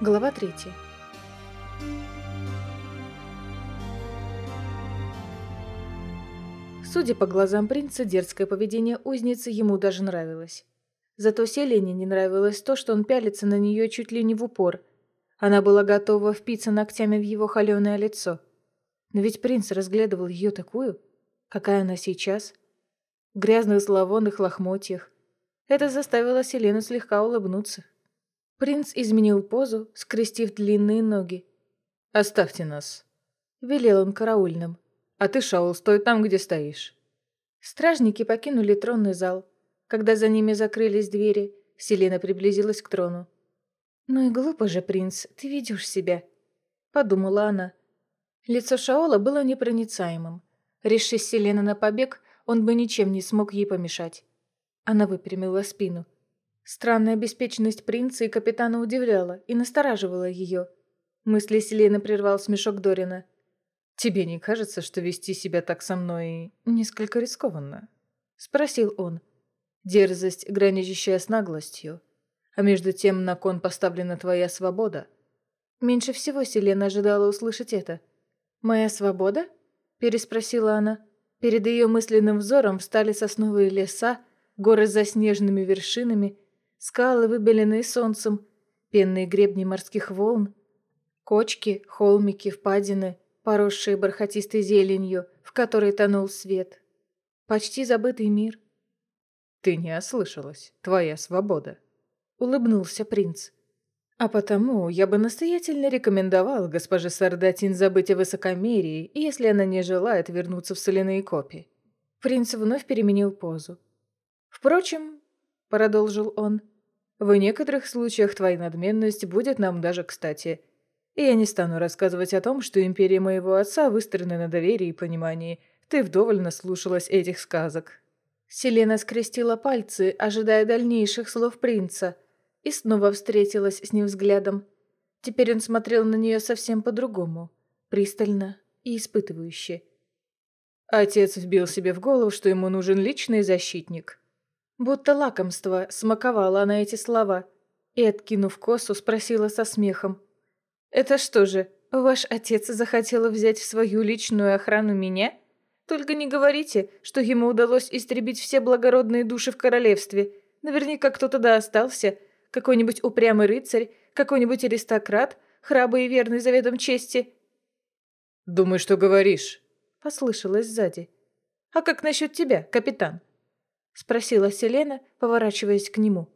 Глава третья. Судя по глазам принца, дерзкое поведение узницы ему даже нравилось. Зато Селене не нравилось то, что он пялится на нее чуть ли не в упор. Она была готова впиться ногтями в его холеное лицо. Но ведь принц разглядывал ее такую, какая она сейчас. В грязных зловонных лохмотьях. Это заставило Селену слегка улыбнуться. Принц изменил позу, скрестив длинные ноги. «Оставьте нас», — велел он караульным. «А ты, Шаул, стой там, где стоишь». Стражники покинули тронный зал. Когда за ними закрылись двери, Селена приблизилась к трону. «Ну и глупо же, принц, ты ведешь себя», — подумала она. Лицо Шаола было непроницаемым. Решись Селена на побег, он бы ничем не смог ей помешать. Она выпрямила спину. Странная беспечность принца и капитана удивляла и настораживала ее. Мысли Селены прервал смешок Дорина. «Тебе не кажется, что вести себя так со мной несколько рискованно?» Спросил он. «Дерзость, граничащая с наглостью. А между тем на кон поставлена твоя свобода». Меньше всего Селена ожидала услышать это. «Моя свобода?» – переспросила она. Перед ее мысленным взором встали сосновые леса, горы с заснеженными вершинами – скалы, выбеленные солнцем, пенные гребни морских волн, кочки, холмики, впадины, поросшие бархатистой зеленью, в которой тонул свет. Почти забытый мир. «Ты не ослышалась. Твоя свобода», — улыбнулся принц. «А потому я бы настоятельно рекомендовал госпоже Сардатин забыть о высокомерии, если она не желает вернуться в соляные копии». Принц вновь переменил позу. «Впрочем», — продолжил он, в некоторых случаях твоя надменность будет нам даже кстати. И я не стану рассказывать о том, что империя моего отца выстроена на доверии и понимании. Ты вдоволь наслушалась этих сказок». Селена скрестила пальцы, ожидая дальнейших слов принца, и снова встретилась с ним взглядом. Теперь он смотрел на нее совсем по-другому, пристально и испытывающе. Отец вбил себе в голову, что ему нужен личный защитник. Будто лакомство смаковала она эти слова и, откинув косу, спросила со смехом. «Это что же, ваш отец захотел взять в свою личную охрану меня? Только не говорите, что ему удалось истребить все благородные души в королевстве. Наверняка кто-то да остался. Какой-нибудь упрямый рыцарь, какой-нибудь аристократ, храбрый и верный заветом чести». «Думай, что говоришь», — послышалось сзади. «А как насчет тебя, капитан?» — спросила Селена, поворачиваясь к нему.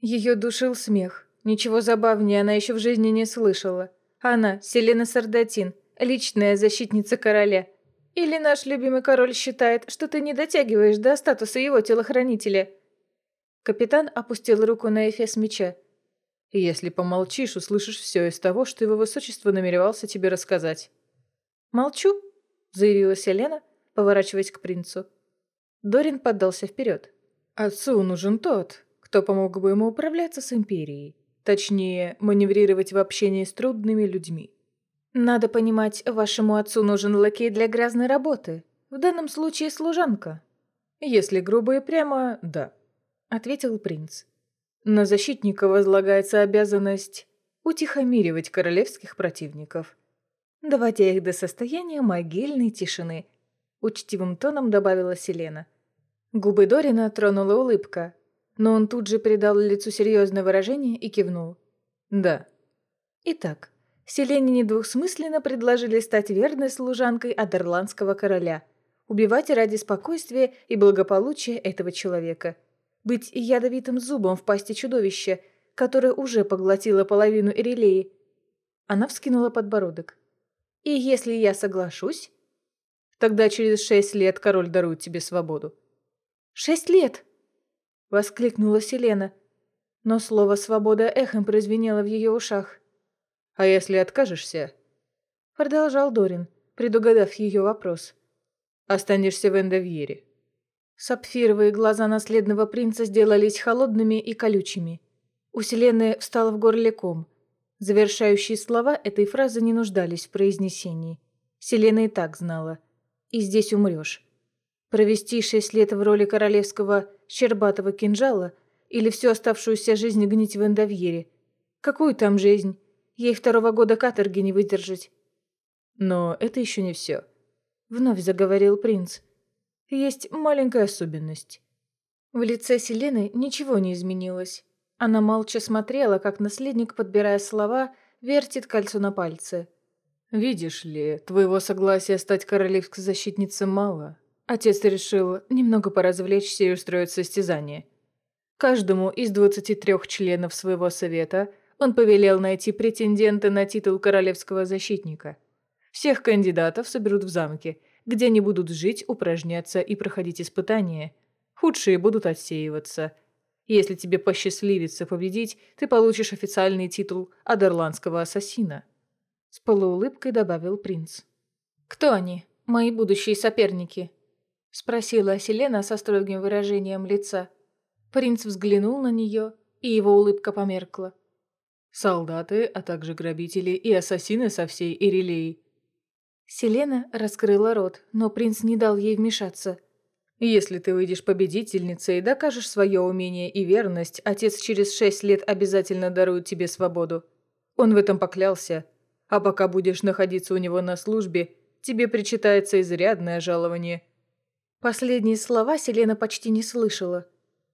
Ее душил смех. Ничего забавнее она еще в жизни не слышала. Она, Селена Сардатин, личная защитница короля. Или наш любимый король считает, что ты не дотягиваешь до статуса его телохранителя?» Капитан опустил руку на эфес меча. «Если помолчишь, услышишь все из того, что его высочество намеревался тебе рассказать». «Молчу», — заявила Селена, поворачиваясь к принцу. Дорин поддался вперед. Отцу нужен тот, кто помог бы ему управляться с Империей. Точнее, маневрировать в общении с трудными людьми. Надо понимать, вашему отцу нужен лакей для грязной работы. В данном случае служанка. Если грубо и прямо, да, ответил принц. На защитника возлагается обязанность утихомиривать королевских противников, доводя их до состояния могильной тишины – Учтивым тоном добавила Селена. Губы Дорина тронула улыбка, но он тут же придал лицу серьезное выражение и кивнул. «Да». Итак, Селене недвусмысленно предложили стать верной служанкой Адерландского короля, убивать ради спокойствия и благополучия этого человека, быть ядовитым зубом в пасти чудовища, которое уже поглотило половину Ирелеи. Она вскинула подбородок. «И если я соглашусь, Тогда через шесть лет король дарует тебе свободу». «Шесть лет!» — воскликнула Селена. Но слово «свобода» эхом прозвенело в ее ушах. «А если откажешься?» Продолжал Дорин, предугадав ее вопрос. «Останешься в Эндовьере». Сапфировые глаза наследного принца сделались холодными и колючими. У Селены встал в горле ком. Завершающие слова этой фразы не нуждались в произнесении. Селена и так знала – и здесь умрешь. Провести шесть лет в роли королевского щербатого кинжала или всю оставшуюся жизнь гнить в эндовьере. Какую там жизнь? Ей второго года каторги не выдержать. Но это еще не все. Вновь заговорил принц. Есть маленькая особенность. В лице Селены ничего не изменилось. Она молча смотрела, как наследник, подбирая слова, вертит кольцо на пальце. «Видишь ли, твоего согласия стать королевской защитницей мало. Отец решил немного поразвлечься и устроить состязание. Каждому из 23 членов своего совета он повелел найти претендента на титул королевского защитника. Всех кандидатов соберут в замке, где они будут жить, упражняться и проходить испытания. Худшие будут отсеиваться – если тебе посчастливится победить, ты получишь официальный титул Адерландского ассасина. С полуулыбкой добавил принц. «Кто они, мои будущие соперники?» Спросила Селена со строгим выражением лица. Принц взглянул на нее, и его улыбка померкла. «Солдаты, а также грабители и ассасины со всей Ирилеи». Селена раскрыла рот, но принц не дал ей вмешаться – если ты выйдешь победительницей и докажешь свое умение и верность, отец через шесть лет обязательно дарует тебе свободу. Он в этом поклялся. А пока будешь находиться у него на службе, тебе причитается изрядное жалование». Последние слова Селена почти не слышала.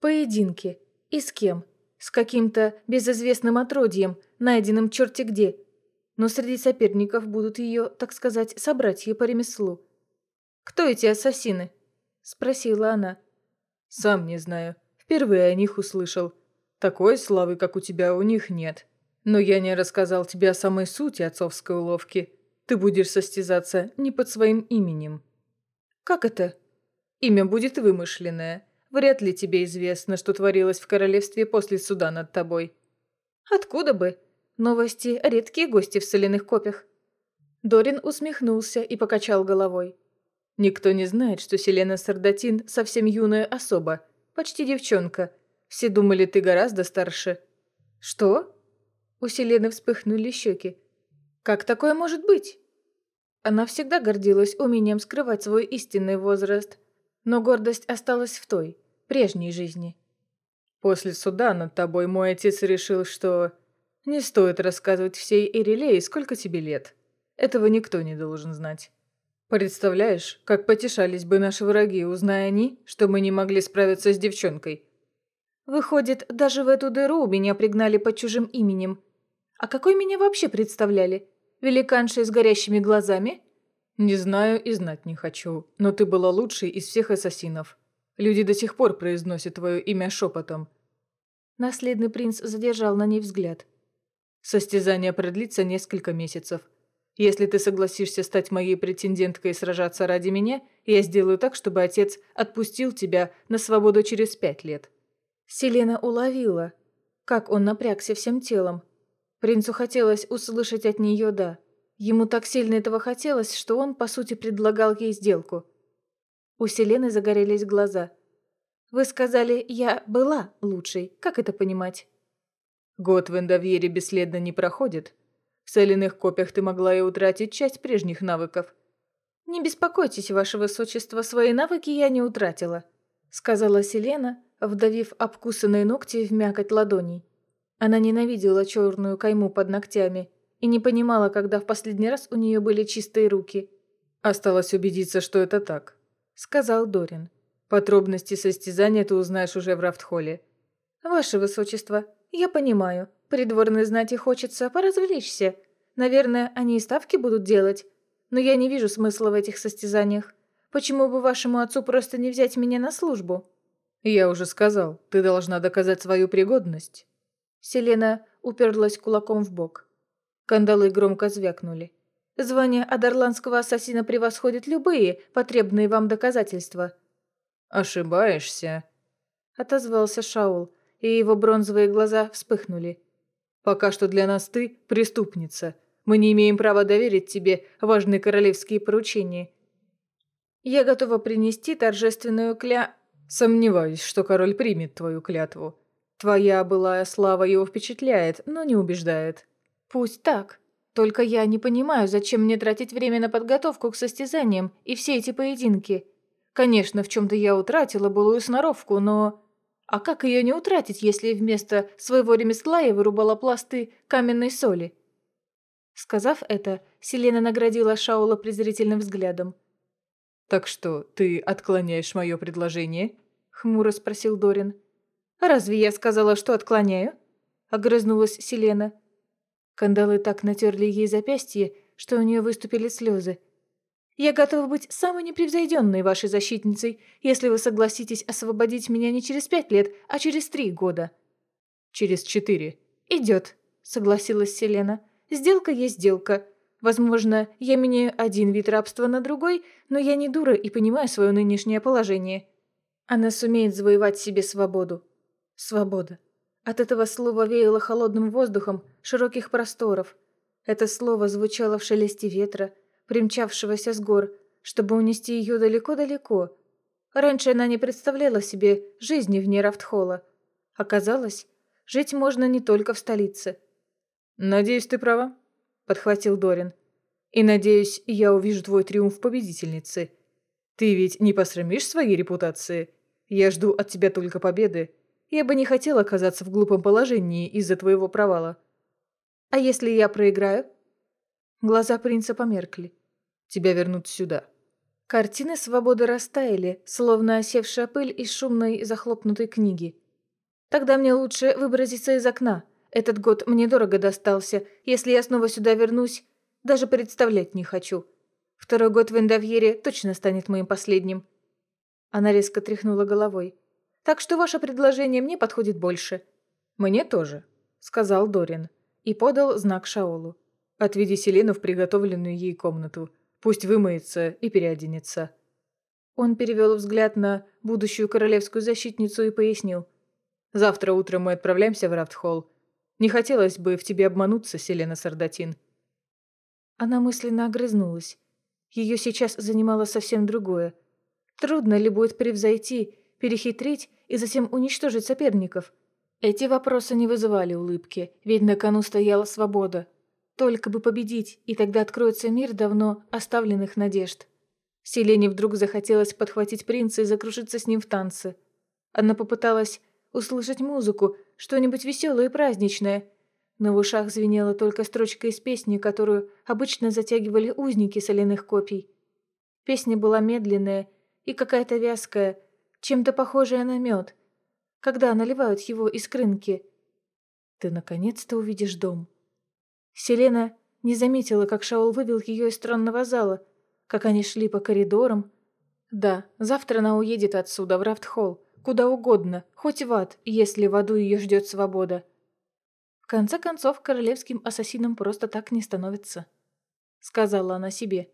«Поединки. И с кем? С каким-то безызвестным отродьем, найденным черти где. Но среди соперников будут ее, так сказать, собратья по ремеслу. Кто эти ассасины?» Спросила она. «Сам не знаю. Впервые о них услышал. Такой славы, как у тебя, у них нет. Но я не рассказал тебе о самой сути отцовской уловки. Ты будешь состязаться не под своим именем». «Как это?» «Имя будет вымышленное. Вряд ли тебе известно, что творилось в королевстве после суда над тобой». «Откуда бы? Новости – редкие гости в соляных копях». Дорин усмехнулся и покачал головой. Никто не знает, что Селена Сардатин совсем юная особа, почти девчонка. Все думали, ты гораздо старше». «Что?» У Селены вспыхнули щеки. «Как такое может быть?» Она всегда гордилась умением скрывать свой истинный возраст, но гордость осталась в той, прежней жизни. «После суда над тобой мой отец решил, что не стоит рассказывать всей Эрилее, сколько тебе лет. Этого никто не должен знать». Представляешь, как потешались бы наши враги, узная они, что мы не могли справиться с девчонкой. Выходит, даже в эту дыру меня пригнали под чужим именем. А какой меня вообще представляли? Великанша с горящими глазами? Не знаю и знать не хочу, но ты была лучшей из всех ассасинов. Люди до сих пор произносят твое имя шепотом. Наследный принц задержал на ней взгляд. Состязание продлится несколько месяцев. Если ты согласишься стать моей претенденткой и сражаться ради меня, я сделаю так, чтобы отец отпустил тебя на свободу через пять лет». Селена уловила, как он напрягся всем телом. Принцу хотелось услышать от нее «да». Ему так сильно этого хотелось, что он, по сути, предлагал ей сделку. У Селены загорелись глаза. «Вы сказали, я была лучшей. Как это понимать?» «Год в Эндовьере бесследно не проходит», в соляных копиях ты могла и утратить часть прежних навыков». «Не беспокойтесь, ваше высочество, свои навыки я не утратила», сказала Селена, вдавив обкусанные ногти в мякоть ладоней. Она ненавидела черную кайму под ногтями и не понимала, когда в последний раз у нее были чистые руки. «Осталось убедиться, что это так», — сказал Дорин. «Подробности состязания ты узнаешь уже в Рафтхолле». «Ваше высочество, я понимаю. Придворной знати хочется поразвлечься. Наверное, они и ставки будут делать. Но я не вижу смысла в этих состязаниях. Почему бы вашему отцу просто не взять меня на службу?» «Я уже сказал, ты должна доказать свою пригодность». Селена уперлась кулаком в бок. Кандалы громко звякнули. «Звание Адарландского ассасина превосходит любые потребные вам доказательства». «Ошибаешься», — отозвался Шаул, и его бронзовые глаза вспыхнули. Пока что для нас ты преступница. Мы не имеем права доверить тебе важные королевские поручения. Я готова принести торжественную кля... Сомневаюсь, что король примет твою клятву. Твоя былая слава его впечатляет, но не убеждает. Пусть так. Только я не понимаю, зачем мне тратить время на подготовку к состязаниям и все эти поединки. Конечно, в чем-то я утратила былую сноровку, но... А как ее не утратить, если вместо своего ремесла я вырубала пласты каменной соли? Сказав это, Селена наградила Шаула презрительным взглядом. «Так что, ты отклоняешь мое предложение?» — хмуро спросил Дорин. «Разве я сказала, что отклоняю?» — огрызнулась Селена. Кандалы так натерли ей запястье, что у нее выступили слезы. «Я готова быть самой непревзойденной вашей защитницей, если вы согласитесь освободить меня не через пять лет, а через три года». «Через четыре». «Идет», — согласилась Селена. Сделка есть сделка. Возможно, я меняю один вид рабства на другой, но я не дура и понимаю свое нынешнее положение. Она сумеет завоевать себе свободу. Свобода. От этого слова веяло холодным воздухом широких просторов. Это слово звучало в шелесте ветра, примчавшегося с гор, чтобы унести ее далеко-далеко. Раньше она не представляла себе жизни вне Рафтхола. Оказалось, жить можно не только в столице – «Надеюсь, ты права», — подхватил Дорин. «И надеюсь, я увижу твой триумф победительницы. Ты ведь не посрамишь своей репутации? Я жду от тебя только победы. Я бы не хотел оказаться в глупом положении из-за твоего провала». «А если я проиграю?» Глаза принца померкли. «Тебя вернут сюда». Картины свободы растаяли, словно осевшая пыль из шумной захлопнутой книги. «Тогда мне лучше выброситься из окна», этот год мне дорого достался. Если я снова сюда вернусь, даже представлять не хочу. Второй год в Эндовьере точно станет моим последним». Она резко тряхнула головой. «Так что ваше предложение мне подходит больше». «Мне тоже», — сказал Дорин и подал знак Шаолу. «Отведи Селену в приготовленную ей комнату. Пусть вымоется и переоденется». Он перевел взгляд на будущую королевскую защитницу и пояснил. «Завтра утром мы отправляемся в Рафтхолл. Не хотелось бы в тебе обмануться, Селена Сардатин». Она мысленно огрызнулась. Ее сейчас занимало совсем другое. Трудно ли будет превзойти, перехитрить и затем уничтожить соперников? Эти вопросы не вызывали улыбки, ведь на кону стояла свобода. Только бы победить, и тогда откроется мир давно оставленных надежд. Селене вдруг захотелось подхватить принца и закружиться с ним в танце. Она попыталась услышать музыку, что-нибудь веселое и праздничное. Но в ушах звенела только строчка из песни, которую обычно затягивали узники соляных копий. Песня была медленная и какая-то вязкая, чем-то похожая на мед, когда наливают его из крынки. Ты наконец-то увидишь дом. Селена не заметила, как Шаул вывел ее из странного зала, как они шли по коридорам. Да, завтра она уедет отсюда, в Рафтхолл, Куда угодно, хоть в ад, если в аду ее ждет свобода. В конце концов, королевским ассасином просто так не становится. Сказала она себе.